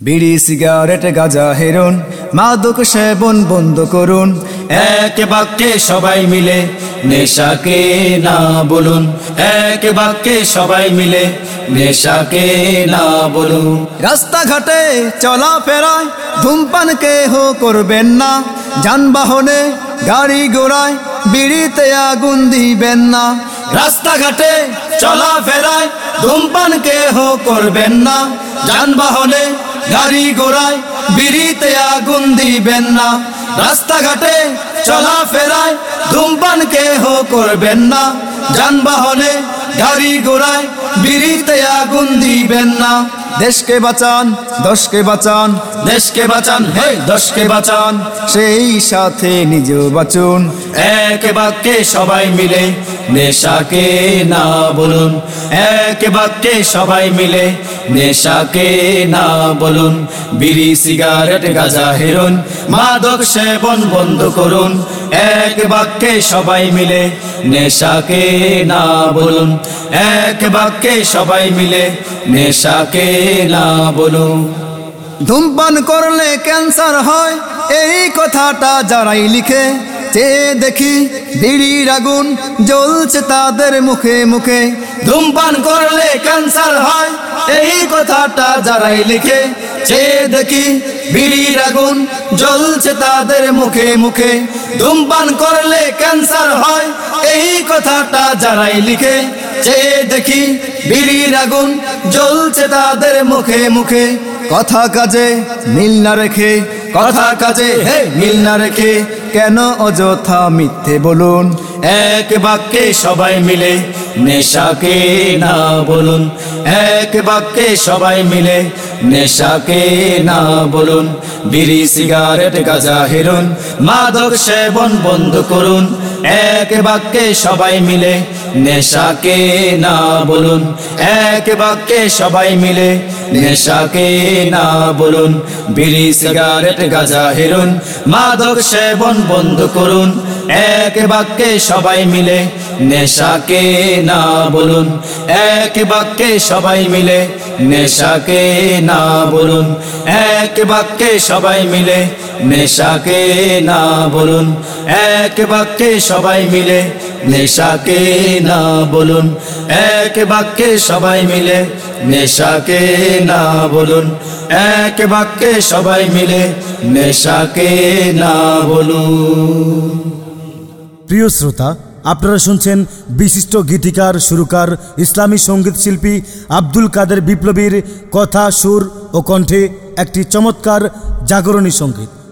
বিড়ি, cigarette, Gaza, heroin, মাদক সেবন বন্ধ করুন। এক বাক্যে সবাই মিলে নেশাকে না বলুন। এক বাক্যে সবাই মিলে নেশাকে না বলুন। রাস্তাঘাটে চলাফেরায় ধূমপান কেহ করবেন না। যানবাহনে গাড়ি ঘোড়ায় বিড়িতে আগুন দিবেন না। রাস্তাঘাটে চলাফেরায় ধূমপান কেহ করবেন না। যানবাহনে গাড়ি ঘোড়ায় বিড়িতে আগুন দিবেন না। রাস্তাঘাটে চলাফেরায় ধূমপান কেহ করবেন না। যানবাহনে গাড়ি ঘোড়ায় বিড়িতে আগুন দিবেন না। দেশকে বাঁচান, দশকে বাঁচান, দেশকে বাঁচান, হে দশকে বাঁচান। সেই সাথে নিজেও বাঁচুন, এক বাক্যে সবাই মিলে নেশাকে না বলুন। এক বাক্যে সবাই মিলে নেশাকে না বলুন, বিড়ি, সিগারেট, গাঁজা হেরুন, মাদক সেবন বন্ধ করুন, এক বাক্যে সবাই মিলে নেশাকে না বলুন, এক বাক্যে সবাই মিলে নেশাকে না বলুন। ধূমপান করলে ক্যান্সার হয়, এই কথাটা যারাই লিখে চেয়ে দেখি বিড়ির আগুন জ্বলছে তাদের মুখে মুখে ধূমপান করলে ক্যান্সার হয়। এই কথাটা যারাই লিখে চেয়ে দেখি বিড়ির আগুন জ্বলছে তাদের মুখে মুখে। ধূমপান করলে ক্যান্সার হয়, এই কথাটা যারাই লিখে চেয়ে দেখি বিড়ির আগুন জ্বলছে তাদের মুখে মুখে। কথা কাজে মিল না রেখে, কথা কাজে হে মিল না রেখে, কেন অযথা মিথ্যে বলুন? এক বাক্যে সবাই মিলে নেশাকে না বলুন, এক বাক্যে সবাই মিলে নেশাকে না বলুন, বিড়ি, সিগারেট, গাঁজা হেরুন, মাদক সেবন বন্ধ করুন, এক বাক্যে সবাই মিলে নেশাকে না বলুন, এক বাক্যে সবাই মিলে নেশাকে না বলুন, বিড়ি, সিগারেট, গাঁজা হেরুন, মাদক সেবন বন্ধ করুন, এক বাক্যে সবাই মিলে নেশাকে না বলুন, এক বাক্যে সবাই মিলে নেশাকে না বলুন, এক বাক্যে সবাই মিলে নেশাকে না বলুন, এক বাক্যে সবাই মিলে নেশাকে না বলুন, এক বাক্যে সবাই মিলে নেশাকে না বলুন, এক বাক্যে সবাই মিলে নেশাকে না বলুন। প্রিয় শ্রোতা আপনারা শুনছেন বিশিষ্ট গীতিকার, সুরকার, ইসলামী সংগীত শিল্পী আব্দুল কাদের বিপ্লবীর কথা, সুর ও কণ্ঠে একটি চমৎকার জাগরণী সংগীত।